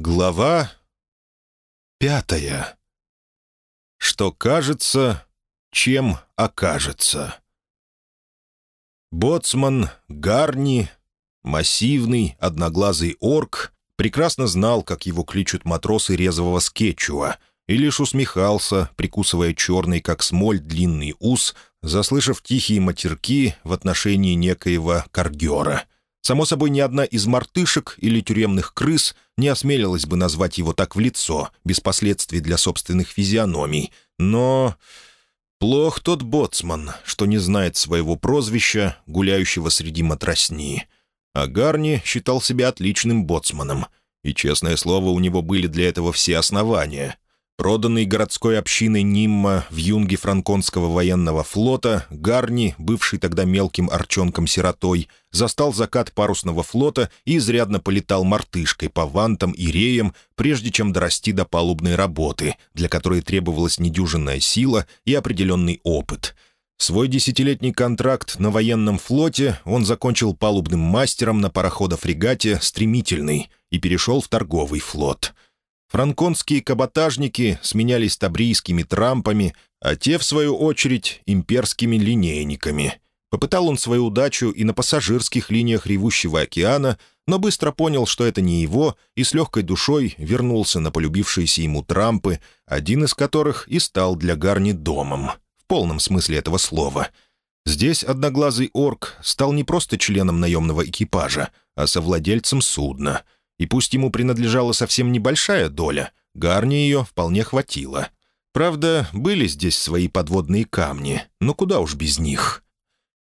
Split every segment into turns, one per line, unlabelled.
Глава пятая. Что кажется, чем окажется. Боцман Гарни, массивный, одноглазый орк, прекрасно знал, как его кличут матросы резвого скетчуа, и лишь усмехался, прикусывая черный, как смоль, длинный ус, заслышав тихие матерки в отношении некоего каргера — Само собой, ни одна из мартышек или тюремных крыс не осмелилась бы назвать его так в лицо, без последствий для собственных физиономий. Но плох тот боцман, что не знает своего прозвища, гуляющего среди матросни. А Гарни считал себя отличным боцманом, и, честное слово, у него были для этого все основания — Проданный городской общиной Нимма в юнге франконского военного флота, Гарни, бывший тогда мелким арчонком-сиротой, застал закат парусного флота и изрядно полетал мартышкой по вантам и реям, прежде чем дорасти до палубной работы, для которой требовалась недюжинная сила и определенный опыт. Свой десятилетний контракт на военном флоте он закончил палубным мастером на парохода-фрегате «Стремительный» и перешел в торговый флот — Франконские каботажники сменялись табрийскими трампами, а те, в свою очередь, имперскими линейниками. Попытал он свою удачу и на пассажирских линиях ревущего океана, но быстро понял, что это не его, и с легкой душой вернулся на полюбившиеся ему трампы, один из которых и стал для Гарни домом, в полном смысле этого слова. Здесь одноглазый орк стал не просто членом наемного экипажа, а совладельцем судна — и пусть ему принадлежала совсем небольшая доля, Гарни ее вполне хватило. Правда, были здесь свои подводные камни, но куда уж без них.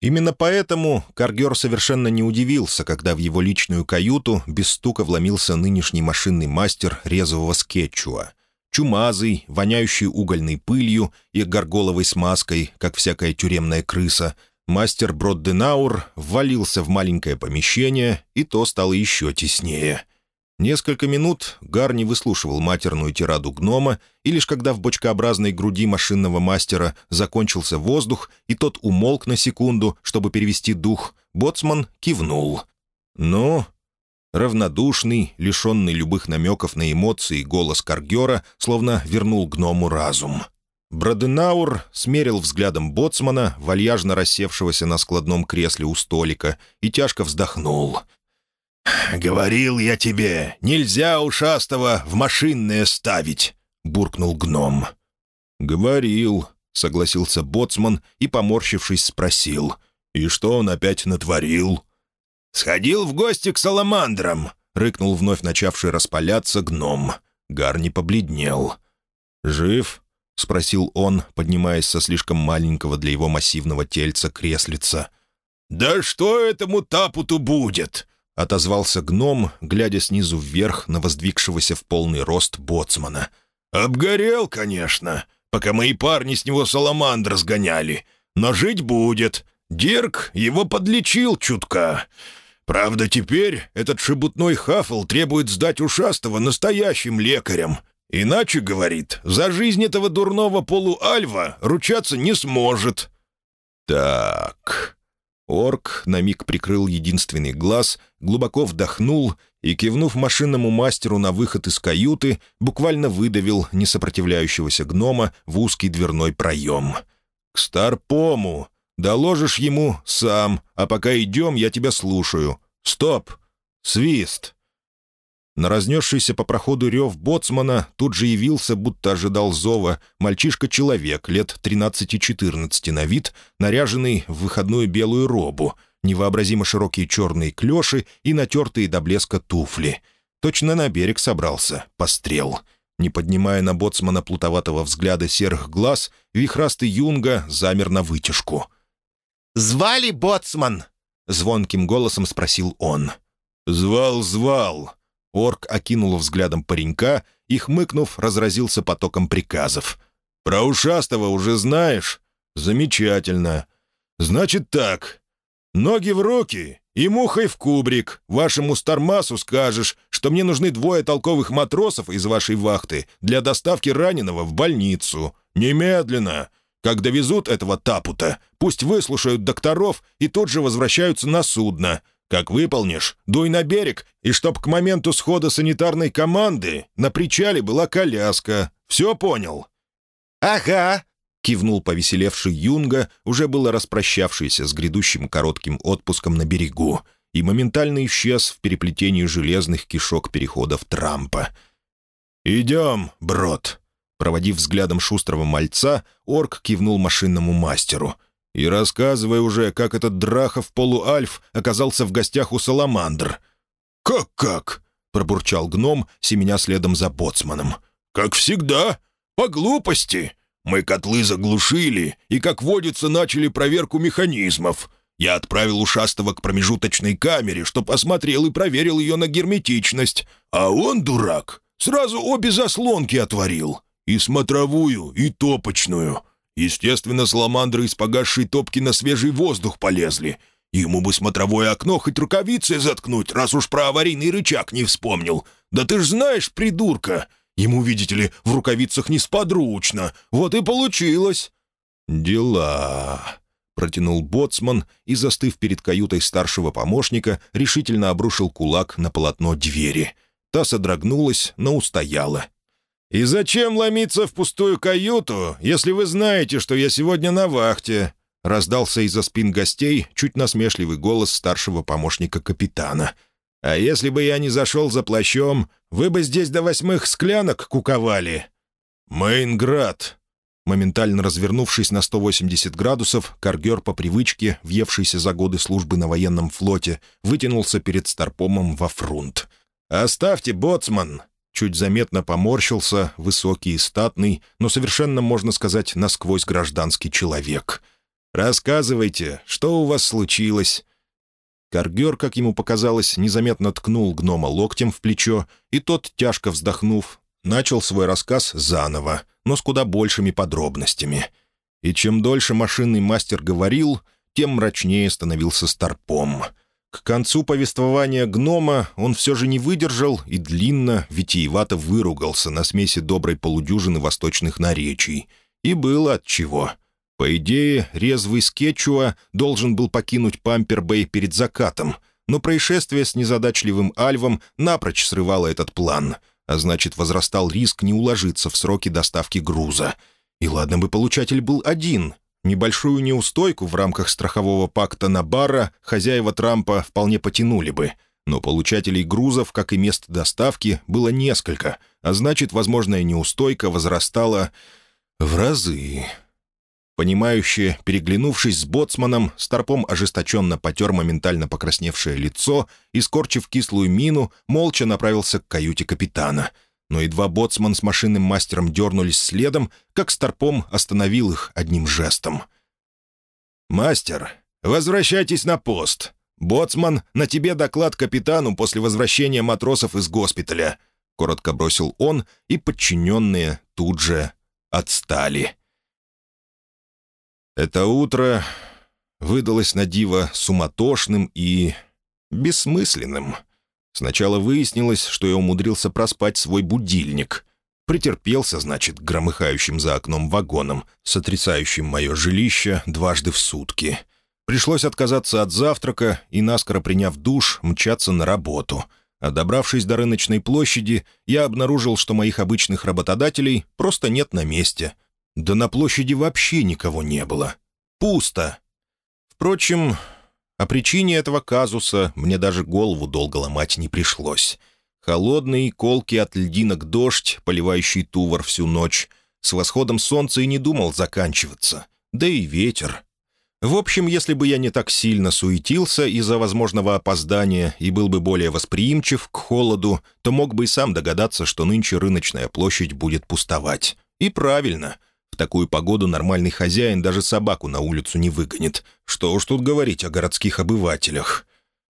Именно поэтому Каргер совершенно не удивился, когда в его личную каюту без стука вломился нынешний машинный мастер резвого скетчуа. Чумазый, воняющий угольной пылью и горголовой смазкой, как всякая тюремная крыса, мастер Бродденаур ввалился в маленькое помещение, и то стало еще теснее — Несколько минут Гарни выслушивал матерную тираду гнома, и лишь когда в бочкообразной груди машинного мастера закончился воздух, и тот умолк на секунду, чтобы перевести дух, боцман кивнул. «Ну?» Равнодушный, лишенный любых намеков на эмоции голос Каргера словно вернул гному разум. Броденаур смерил взглядом боцмана, вальяжно рассевшегося на складном кресле у столика, и тяжко вздохнул — «Говорил я тебе, нельзя ушастого в машинное ставить», — буркнул гном. «Говорил», — согласился боцман и, поморщившись, спросил. «И что он опять натворил?» «Сходил в гости к саламандрам», — рыкнул вновь начавший распаляться гном. Гарни побледнел. «Жив?» — спросил он, поднимаясь со слишком маленького для его массивного тельца креслица. «Да что этому тапуту будет?» — отозвался гном, глядя снизу вверх на воздвигшегося в полный рост боцмана. «Обгорел, конечно, пока мои парни с него саламандр сгоняли. Но жить будет. Дирк его подлечил чутка. Правда, теперь этот шебутной хафл требует сдать ушастого настоящим лекарям. Иначе, говорит, за жизнь этого дурного полуальва ручаться не сможет». «Так...» Орк на миг прикрыл единственный глаз, глубоко вдохнул и, кивнув машинному мастеру на выход из каюты, буквально выдавил несопротивляющегося гнома в узкий дверной проем. «К Старпому! Доложишь ему сам, а пока идем, я тебя слушаю. Стоп! Свист!» На разнесшийся по проходу рев боцмана тут же явился, будто ожидал зова, мальчишка-человек лет 13-14 на вид, наряженный в выходную белую робу, невообразимо широкие черные клеши и натертые до блеска туфли. Точно на берег собрался, пострел. Не поднимая на боцмана плутоватого взгляда серых глаз, вихрастый юнга замер на вытяжку.
«Звали боцман?» — звонким голосом спросил он.
«Звал, звал», Орк окинул взглядом паренька и, хмыкнув, разразился потоком приказов. «Про ушастого уже знаешь? Замечательно. Значит так. Ноги в руки и мухой в кубрик. Вашему Стармасу скажешь, что мне нужны двое толковых матросов из вашей вахты для доставки раненого в больницу. Немедленно. Как довезут этого тапута, пусть выслушают докторов и тут же возвращаются на судно. Как выполнишь, дуй на берег, и чтоб к моменту схода санитарной команды на причале была коляска. Все понял?»
«Ага», —
кивнул повеселевший Юнга, уже было распрощавшийся с грядущим коротким отпуском на берегу, и моментально исчез в переплетении железных кишок переходов Трампа. «Идем, брод!» Проводив взглядом шустрого мальца, орк кивнул машинному мастеру — и рассказывай уже, как этот Драхов полуальф оказался в гостях у Саламандр». «Как-как?» — пробурчал гном, семеня следом за боцманом. «Как всегда. По глупости. Мы котлы заглушили и, как водится, начали проверку механизмов. Я отправил ушастого к промежуточной камере, чтоб осмотрел и проверил ее на герметичность. А он, дурак, сразу обе заслонки отворил. И смотровую, и топочную. Естественно, саламандры из погасшей топки на свежий воздух полезли. Ему бы смотровое окно хоть рукавицей заткнуть, раз уж про аварийный рычаг не вспомнил. Да ты ж знаешь, придурка! Ему, видите ли, в рукавицах несподручно. Вот и получилось». «Дела...» — протянул боцман и, застыв перед каютой старшего помощника, решительно обрушил кулак на полотно двери. Та содрогнулась, но устояла, «И зачем ломиться в пустую каюту, если вы знаете, что я сегодня на вахте?» — раздался из-за спин гостей чуть насмешливый голос старшего помощника капитана. «А если бы я не зашел за плащом, вы бы здесь до восьмых склянок куковали». «Мейнград!» Моментально развернувшись на 180 градусов, Каргер по привычке, въевшийся за годы службы на военном флоте, вытянулся перед Старпомом во фрунт. «Оставьте, боцман! Чуть заметно поморщился, высокий и статный, но совершенно, можно сказать, насквозь гражданский человек. «Рассказывайте, что у вас случилось?» Каргер, как ему показалось, незаметно ткнул гнома локтем в плечо, и тот, тяжко вздохнув, начал свой рассказ заново, но с куда большими подробностями. И чем дольше машинный мастер говорил, тем мрачнее становился старпом — к концу повествования гнома он все же не выдержал и длинно, витиевато выругался на смеси доброй полудюжины восточных наречий. И было от чего. По идее, резвый Скетчуа должен был покинуть Пампербэй перед закатом, но происшествие с незадачливым Альвом напрочь срывало этот план, а значит, возрастал риск не уложиться в сроки доставки груза. И ладно бы получатель был один, Небольшую неустойку в рамках страхового пакта на бара хозяева Трампа вполне потянули бы, но получателей грузов, как и мест доставки, было несколько, а значит, возможная неустойка возрастала в разы. Понимающе, переглянувшись с боцманом, Старпом ожесточенно потер моментально покрасневшее лицо и, скорчив кислую мину, молча направился к каюте капитана — но едва боцман с машинным мастером дернулись следом, как Старпом остановил их одним жестом. «Мастер, возвращайтесь на пост. Боцман, на тебе доклад капитану после возвращения матросов из госпиталя», — коротко бросил он, и подчиненные тут же отстали. Это утро выдалось на диво суматошным и бессмысленным — Сначала выяснилось, что я умудрился проспать свой будильник. Претерпелся, значит, громыхающим за окном вагоном, сотрясающим мое жилище дважды в сутки. Пришлось отказаться от завтрака и, наскоро приняв душ, мчаться на работу. А добравшись до рыночной площади, я обнаружил, что моих обычных работодателей просто нет на месте. Да на площади вообще никого не было. Пусто. Впрочем, о причине этого казуса мне даже голову долго ломать не пришлось. Холодный, колкий от льдинок дождь, поливающий Тувор всю ночь, с восходом солнца и не думал заканчиваться. Да и ветер. В общем, если бы я не так сильно суетился из-за возможного опоздания и был бы более восприимчив к холоду, то мог бы и сам догадаться, что нынче рыночная площадь будет пустовать. И правильно — в такую погоду нормальный хозяин даже собаку на улицу не выгонит. Что уж тут говорить о городских обывателях.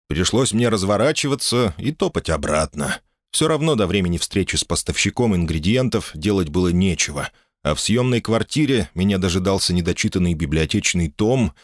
Пришлось мне разворачиваться и топать обратно. Все равно до времени встречи с поставщиком ингредиентов делать было нечего, а в съемной квартире меня дожидался недочитанный библиотечный том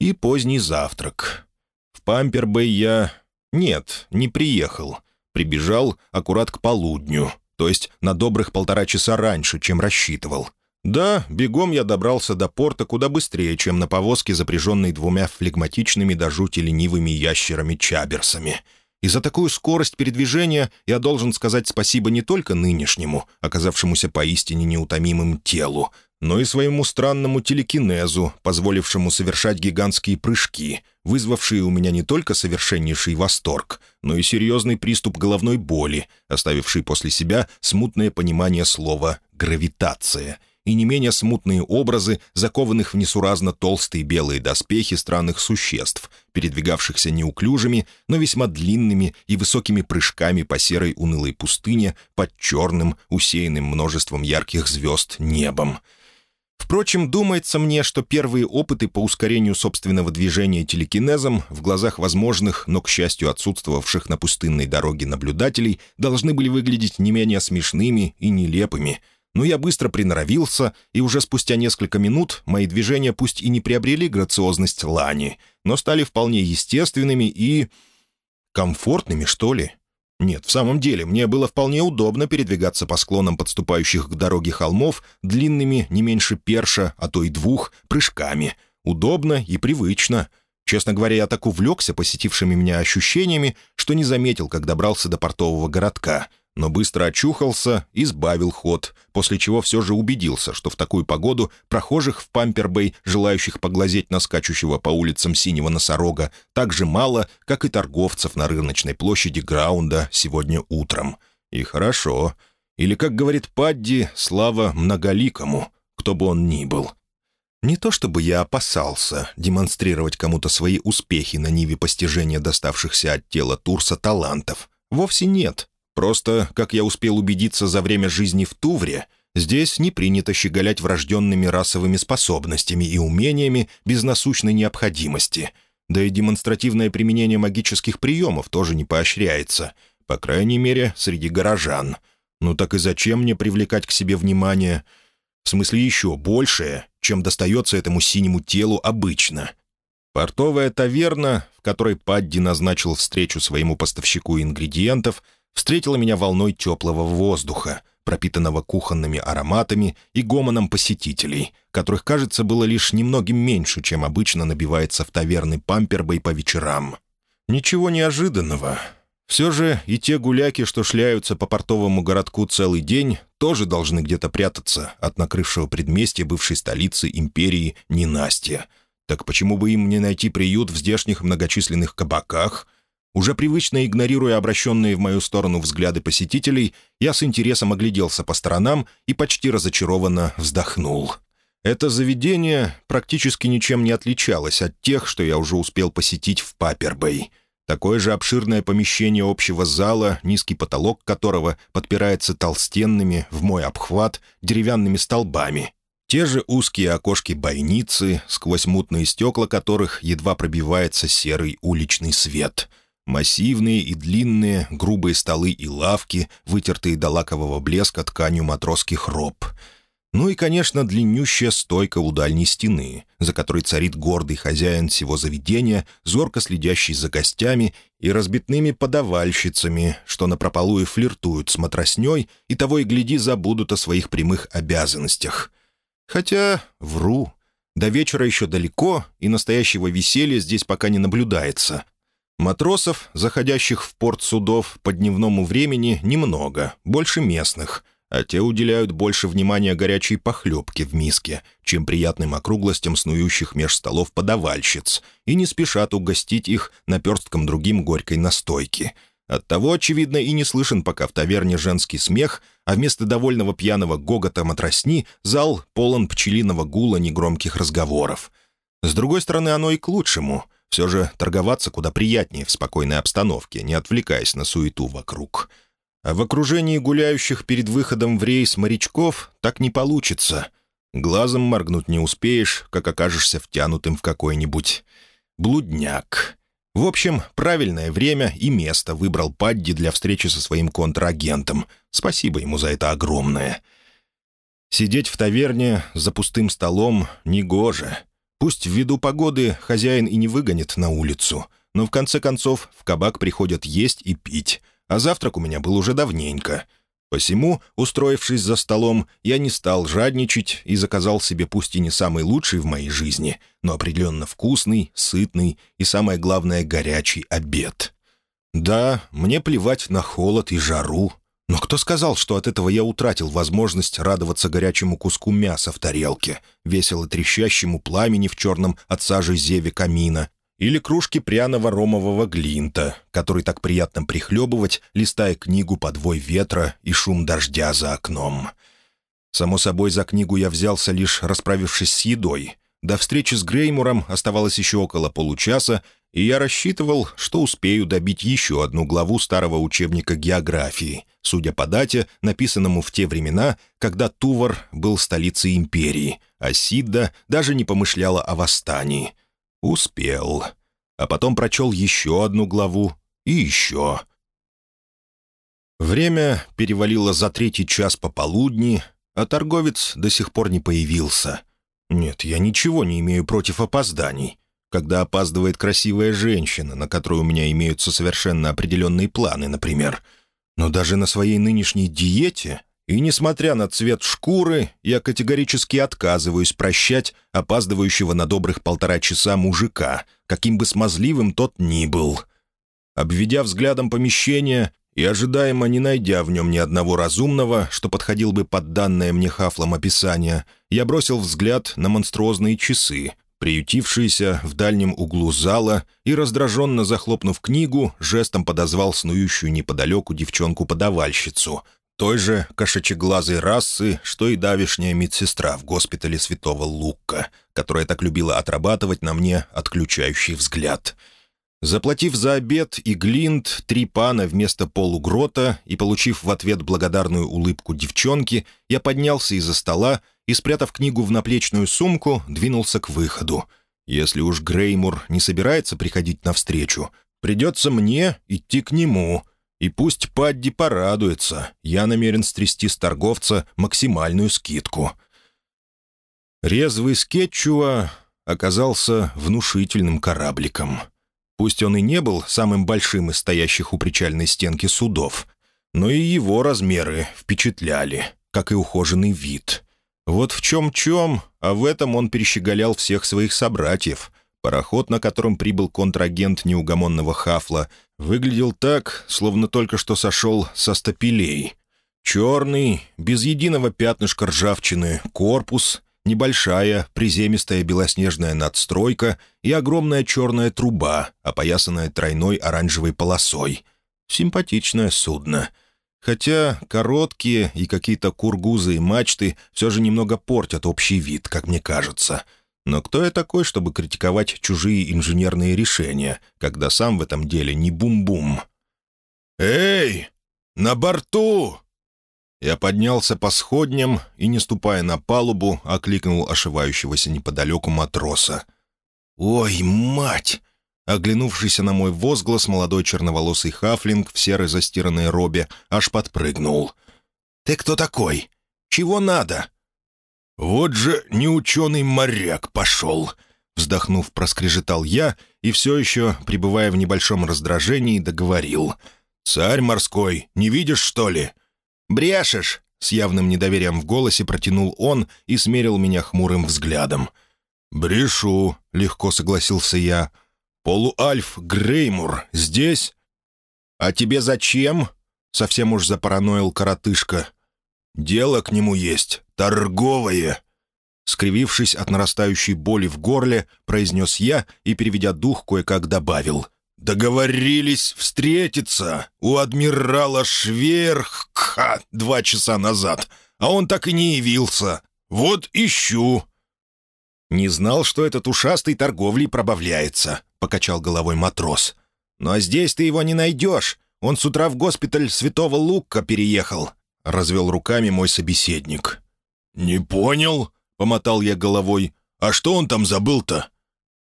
и поздний завтрак. В Пампербэй я... Нет, не приехал. Прибежал аккурат к полудню, то есть на добрых полтора часа раньше, чем рассчитывал. Да, бегом я добрался до порта куда быстрее, чем на повозке, запряженной двумя флегматичными до жути ленивыми ящерами-чаберсами. И за такую скорость передвижения я должен сказать спасибо не только нынешнему, оказавшемуся поистине неутомимым телу, но и своему странному телекинезу, позволившему совершать гигантские прыжки, вызвавшие у меня не только совершеннейший восторг, но и серьезный приступ головной боли, оставивший после себя смутное понимание слова «гравитация», и не менее смутные образы, закованных в несуразно толстые белые доспехи странных существ, передвигавшихся неуклюжими, но весьма длинными и высокими прыжками по серой унылой пустыне под черным, усеянным множеством ярких звезд небом. Впрочем, думается мне, что первые опыты по ускорению собственного движения телекинезом в глазах возможных, но, к счастью, отсутствовавших на пустынной дороге наблюдателей должны были выглядеть не менее смешными и нелепыми — но я быстро приноровился, и уже спустя несколько минут мои движения пусть и не приобрели грациозность лани, но стали вполне естественными и... комфортными, что ли. Нет, в самом деле, мне было вполне удобно передвигаться по склонам подступающих к дороге холмов длинными, не меньше перша, а то и двух, прыжками. Удобно и привычно. Честно говоря, я так увлекся посетившими меня ощущениями, что не заметил, как добрался до портового городка — но быстро очухался и сбавил ход, после чего все же убедился, что в такую погоду прохожих в Пампербэй, желающих поглазеть на скачущего по улицам синего носорога, так же мало, как и торговцев на рыночной площади Граунда сегодня утром. И хорошо. Или, как говорит Падди, слава многоликому, кто бы он ни был. Не то чтобы я опасался демонстрировать кому-то свои успехи на ниве постижения доставшихся от тела Турса талантов. Вовсе нет. Просто, как я успел убедиться за время жизни в Тувре, здесь не принято щеголять врожденными расовыми способностями и умениями без насущной необходимости. Да и демонстративное применение магических приемов тоже не поощряется, по крайней мере, среди горожан. Ну так и зачем мне привлекать к себе внимание? В смысле еще большее, чем достается этому синему телу обычно. Портовая таверна, в которой Падди назначил встречу своему поставщику ингредиентов — встретила меня волной теплого воздуха, пропитанного кухонными ароматами и гомоном посетителей, которых, кажется, было лишь немногим меньше, чем обычно набивается в таверны Пампербой по вечерам. Ничего неожиданного. Все же и те гуляки, что шляются по портовому городку целый день, тоже должны где-то прятаться от накрывшего предместья бывшей столицы империи ненастья. Так почему бы им не найти приют в здешних многочисленных кабаках — уже привычно игнорируя обращенные в мою сторону взгляды посетителей, я с интересом огляделся по сторонам и почти разочарованно вздохнул. Это заведение практически ничем не отличалось от тех, что я уже успел посетить в Папербэй. Такое же обширное помещение общего зала, низкий потолок которого подпирается толстенными, в мой обхват, деревянными столбами. Те же узкие окошки-бойницы, сквозь мутные стекла которых едва пробивается серый уличный свет — Массивные и длинные, грубые столы и лавки, вытертые до лакового блеска тканью матросских роб. Ну и, конечно, длиннющая стойка у дальней стены, за которой царит гордый хозяин всего заведения, зорко следящий за гостями и разбитными подавальщицами, что напропалую флиртуют с матросней и того и гляди забудут о своих прямых обязанностях. Хотя, вру, до вечера еще далеко, и настоящего веселья здесь пока не наблюдается, Матросов, заходящих в порт судов по дневному времени, немного, больше местных, а те уделяют больше внимания горячей похлебке в миске, чем приятным округлостям снующих меж столов подавальщиц, и не спешат угостить их наперстком другим горькой настойки. Оттого, очевидно, и не слышен пока в таверне женский смех, а вместо довольного пьяного гогота матросни зал полон пчелиного гула негромких разговоров. С другой стороны, оно и к лучшему — все же торговаться куда приятнее в спокойной обстановке, не отвлекаясь на суету вокруг. А в окружении гуляющих перед выходом в рейс морячков так не получится. Глазом моргнуть не успеешь, как окажешься втянутым в какой-нибудь блудняк. В общем, правильное время и место выбрал Падди для встречи со своим контрагентом. Спасибо ему за это огромное. Сидеть в таверне за пустым столом негоже. Пусть ввиду погоды хозяин и не выгонит на улицу, но в конце концов в кабак приходят есть и пить, а завтрак у меня был уже давненько. Посему, устроившись за столом, я не стал жадничать и заказал себе пусть и не самый лучший в моей жизни, но определенно вкусный, сытный и, самое главное, горячий обед. Да, мне плевать на холод и жару, но кто сказал, что от этого я утратил возможность радоваться горячему куску мяса в тарелке, весело трещащему пламени в черном от сажи зеве камина, или кружке пряного ромового глинта, который так приятно прихлебывать, листая книгу «Подвой ветра» и шум дождя за окном. Само собой, за книгу я взялся лишь расправившись с едой. До встречи с Греймуром оставалось еще около получаса, и я рассчитывал, что успею добить еще одну главу старого учебника географии, судя по дате, написанному в те времена, когда Тувар был столицей империи, а Сидда даже не помышляла о восстании — Успел. А потом прочел еще одну главу и еще. Время перевалило за третий час пополудни, а торговец до сих пор не появился. Нет, я ничего не имею против опозданий. Когда опаздывает красивая женщина, на которую у меня имеются совершенно определенные планы, например. Но даже на своей нынешней диете и несмотря на цвет шкуры, я категорически отказываюсь прощать опаздывающего на добрых полтора часа мужика, каким бы смазливым тот ни был. Обведя взглядом помещение и ожидаемо не найдя в нем ни одного разумного, что подходил бы под данное мне хафлом описание, я бросил взгляд на монструозные часы, приютившиеся в дальнем углу зала, и, раздраженно захлопнув книгу, жестом подозвал снующую неподалеку девчонку-подавальщицу, той же кошачеглазой расы, что и давишняя медсестра в госпитале Святого Лука, которая так любила отрабатывать на мне отключающий взгляд. Заплатив за обед и глинт три пана вместо полугрота и получив в ответ благодарную улыбку девчонки, я поднялся из-за стола и, спрятав книгу в наплечную сумку, двинулся к выходу. Если уж Греймур не собирается приходить навстречу, придется мне идти к нему — и пусть Падди порадуется, я намерен стрясти с торговца максимальную скидку. Резвый Скетчуа оказался внушительным корабликом. Пусть он и не был самым большим из стоящих у причальной стенки судов, но и его размеры впечатляли, как и ухоженный вид. Вот в чем-чем, а в этом он перещеголял всех своих собратьев — Пароход, на котором прибыл контрагент неугомонного Хафла, выглядел так, словно только что сошел со стапелей. Черный, без единого пятнышка ржавчины, корпус, небольшая, приземистая белоснежная надстройка и огромная черная труба, опоясанная тройной оранжевой полосой. Симпатичное судно. Хотя короткие и какие-то кургузы и мачты все же немного портят общий вид, как мне кажется — но кто я такой, чтобы критиковать чужие инженерные решения, когда сам в этом деле не бум-бум? «Эй, на борту!» Я поднялся по сходням и, не ступая на палубу, окликнул ошивающегося неподалеку матроса. «Ой, мать!» Оглянувшийся на мой возглас, молодой черноволосый хафлинг в серой застиранной робе аж подпрыгнул. «Ты кто такой? Чего надо?» «Вот же неученый моряк пошел!» Вздохнув, проскрежетал я и все еще, пребывая в небольшом раздражении, договорил. «Царь морской, не видишь, что ли?» «Брешешь!» — с явным недоверием в голосе протянул он и смерил меня хмурым взглядом. «Брешу», — легко согласился я. «Полуальф Греймур здесь?» «А тебе зачем?» — совсем уж запараноил коротышка. «Дело к нему есть. Торговое!» Скривившись от нарастающей боли в горле, произнес я и, переведя дух, кое-как добавил. «Договорились встретиться у адмирала Шверхха два часа назад, а он так и не явился. Вот ищу». «Не знал, что этот ушастый торговлей пробавляется», — покачал головой матрос. «Но здесь ты его не найдешь. Он с утра в госпиталь Святого Лука переехал. — развел руками мой собеседник. «Не понял», — помотал я головой. «А что он там забыл-то?»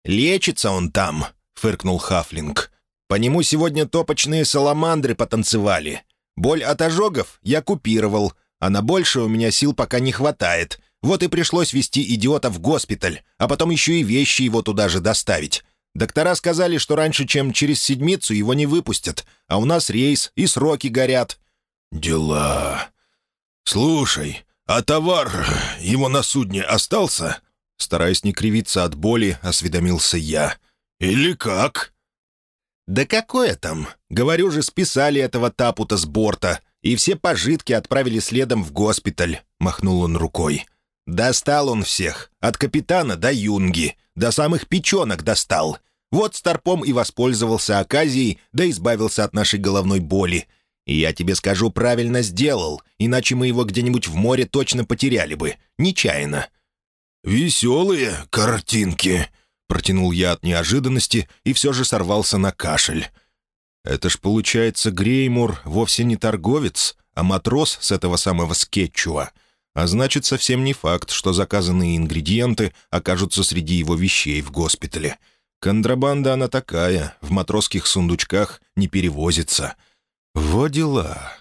«Лечится он там», — фыркнул Хафлинг. «По нему сегодня топочные саламандры потанцевали. Боль от ожогов я купировал, а на больше у меня сил пока не хватает. Вот и пришлось вести идиота в госпиталь, а потом еще и вещи его туда же доставить. Доктора сказали, что раньше, чем через седмицу его не выпустят, а у нас рейс и сроки горят. «Дела. Слушай, а товар его на судне остался?» Стараясь не кривиться от боли, осведомился я. «Или как?»
«Да какое там? Говорю же, списали этого тапута с борта, и все пожитки отправили следом в госпиталь», — махнул он рукой. «Достал он всех, от капитана до юнги, до самых печенок достал. Вот Старпом и воспользовался оказией, да избавился от нашей головной боли. И я тебе скажу, правильно сделал, иначе мы его где-нибудь в море точно потеряли бы, нечаянно».
«Веселые картинки», — протянул я от неожиданности и все же сорвался на кашель. «Это ж, получается, Греймур вовсе не торговец, а матрос с этого самого скетчуа. А значит, совсем не факт, что заказанные ингредиенты окажутся среди его вещей в госпитале. Контрабанда она такая, в матросских сундучках не перевозится. Во дела!»